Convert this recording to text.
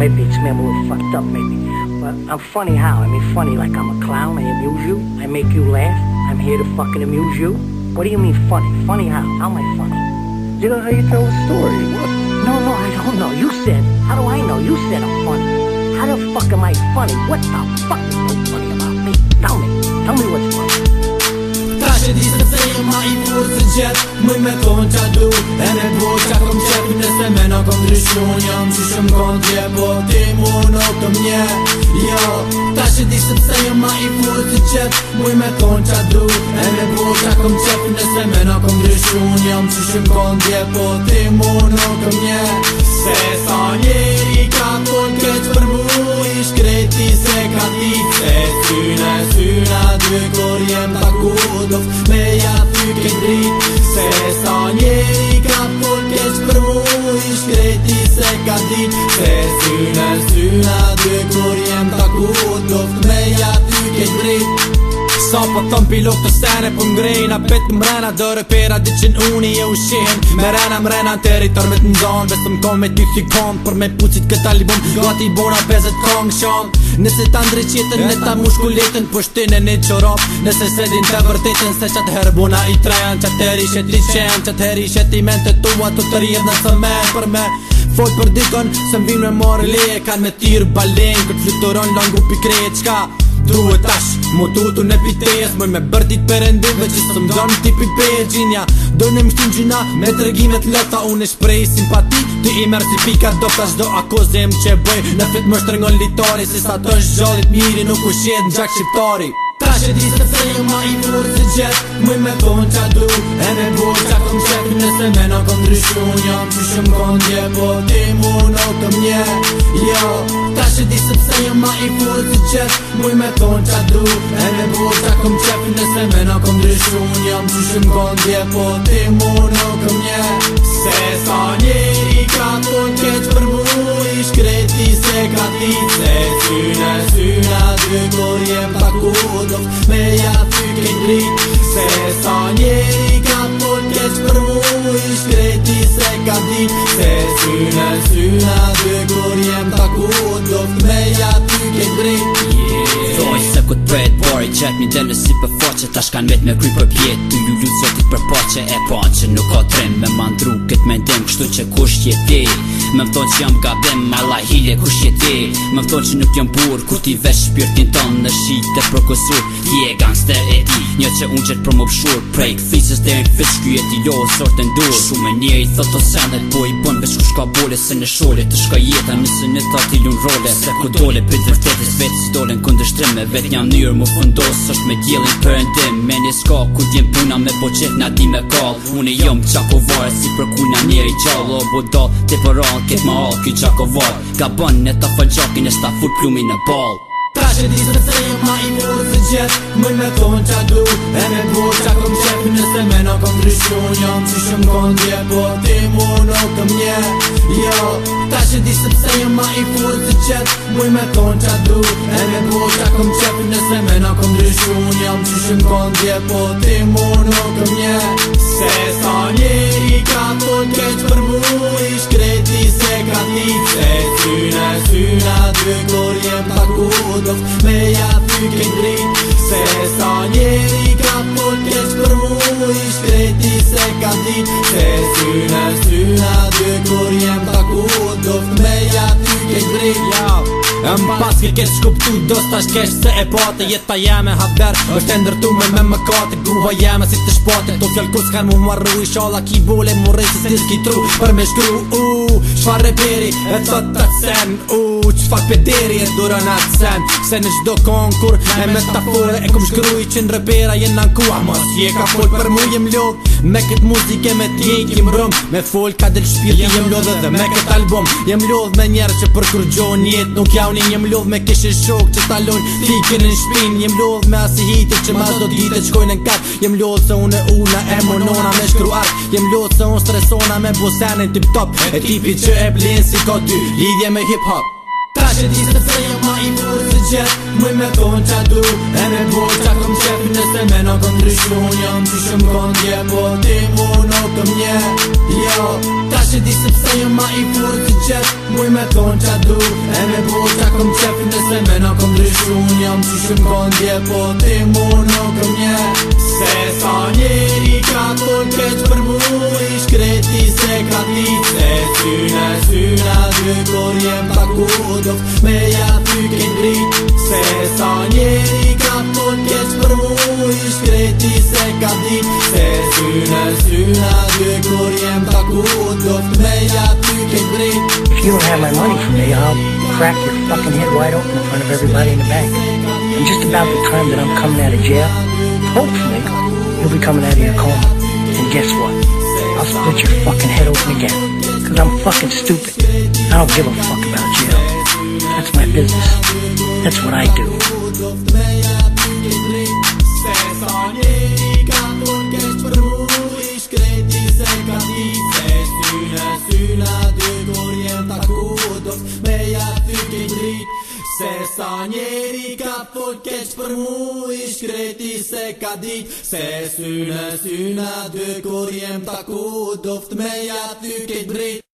Maybe it's me, I'm a little fucked up, maybe. But I'm funny how? I mean, funny like I'm a clown, I amuse you, I make you laugh, I'm here to fucking amuse you. What do you mean funny? Funny how? How am I funny? You know how you tell a story? What? No, no, I don't know. You said, how do I know? You said I'm funny. How the fuck am I funny? What the fuck is so funny about me? Tell me. Tell me what's funny. tragedii să se kom drishun jam që shumë kon tje Po ti mu nuk të mje Jo, ta shë di se pse jë ma i furë të qep Muj me thonë qa du E me bu qa kom qep Nëse me nuk të drishun jam që shumë kon tje Po ti mu nuk të mje Se sa njeri ka thonë këtë për mu I shkreti se ka ti Se syna, syna dy kur jem takut Me ja ty këtë rrit Se sa njeri se ka di Se syna, syna dy kur jem të akut Doft me ja ty kesh brit Sa po thëm pilok të stene po mgrejna Pet mrena dhe pera, di qen uni e ushin Me rena mrena në teritor me të nëzon Ves të me ty si kon Për me pucit këtë alibon Do ati bona peset kong shon Nëse ta ndreqjetën, ne ta mushkulletën Po e një qorop Nëse se din të vërtetën Se qatë herë buna i tren Qatë heri shet i qen Qatë heri shet i men të tua Të të rirë në thëmen për me fol për dikon Se mbim me marrë leje e me tirë balen këtë fluturon në ngu pi krejë Tru e tash, mu në pitesh Moj me bërtit për endive që së mdo tipi për gjinja Do në më shtim gjina me të rëgjimet lëta Unë e shprej simpatit të i mërë si pika Do të shdo akuzim që bëj në fit më shtërngon litori Si sa të shgjallit miri, nuk u shqet në gjak shqiptari Ta që di se se jë ma i vërë si Muj me thonë që E me bërë që a këm qëtë Nëse me në këm ndryshu Një jam që shumë këndje Po ti mu në këm një Jo Ta që di se se jë ma i me me bërë që a këm qëtë Nëse me në këm ndryshu Një jam që shumë Po ti mu në këm Se sa njeri ka të në ka tice Syna, syna, dy kur jem pa kudov Me ja ty ke drit Se sa njeri ka pun kesh për mu Ish kreti se ka dit Se syna, syna, dy kur jem qep një delë si për faqe Ta shkan vet me kry për pjetë Ty ju lutë zotit për paqe E pa nuk ka trim Me mandru këtë mendim Kështu që kush je ti Me më thonë që jam gabim Me la hile kush je ti Me më thonë që nuk jam bur Kur ti vesh shpirtin ton Në shite të prokosur Ti e gangster e ti Një që unë qëtë për më pëshur Prej këthisës dhe në fiq Kuj e ti jo o sort e ndur Shumë e njeri thot o sendet Po i bën veç ku shka bole Se në shole të shka jeta Nëse në thot i role Se ku dole për të vërtetis Vetë si dole në këndështrim Me vetë një mënyrë më fundos Mas është me kjellin përëndim, Me një s'ka ku t'jem puna me po qef na di me kall Unë e qako varë si për kuna njeri qall O bo dal të për alë ma alë këtë qako varë Ka bën në ta fa e s'ta fut plumi në bal Tra që di së të sejmë ma i mërë të gjep Mëj me thonë qa du e me burë qa kom gjep Nëse me në këm drishu jom që shumë këm Po ti mu në Jo, ta që di se pse një ma i furë të qëtë Muj me thonë qa du E me buë qa këm qëpë nëse me në këm dryshu Një jam që shumë konë dje po ti mu në këm një Se sa njeri ka të po në për mu I shkreti se ka ti Se syna, syna, dy kur jem të kudof Me ja ty ke në Se sa njeri ka të po në për mu I shkreti se ka ti Se syna, syna, dy with it. Në pas kërë kesh kuptu Do shkesh se e pate Jetë ta jeme haber është e ndërtu me me më kate Guha jeme si të shpate to fjallë kus kanë mu marru I shala ki bole Mu rejë si të tru Për me shkru U Shfar e peri E të të të U Që fak për E dhura në të Se në gjdo konkur E me të fërë E kum shkru i qënë rëpera Jënë në kua Mos je ka fol, për mu jem lo Me këtë muzike me tjejkim rëm Me fol ka del shpirti jem lo Dhe me këtë album Jem lo me njerë që për kërgjohë njetë Nuk ja downin Jem lodh me kishë shok që stalon t'ikin në shpin Jem lodh me asi hitit që ma do t'gjit e shkojnë në kat Jem lodh se une una e monona me shkruat Jem lodh se unë stresona me busenin tip top E tipi që e blin si ka dy, lidhje me hip hop Tragedii zrezayım ayım urzice Mime konca du Eme borca kom qepin e se mena kom ndryshun Jam që shumë kondje Po ti mu nuk të mje Jo Tragedii sepse jam ma i urzice Mime konca du Eme borca kom qepin e se mena kom ndryshun Jam që shumë kondje Po ti mu no të mje Se sa njeri ka kur keq për mu no Skryty du går hjem Men jeg en Se du går hjem Men jeg en If you don't have my money from me, I'll crack your fucking head wide open in front of everybody in the bank. And just about the time that I'm coming out of jail, hopefully, you'll be coming out of your coma. And guess what? I'll split your fucking head open again. Cause I'm fucking stupid. I don't give a fuck about you. That's my business. That's what I do. Se sa njeri ka fot keq për mu i shkreti se ka dit Se syna syna dy kur jem taku doft me ja ty ketë brit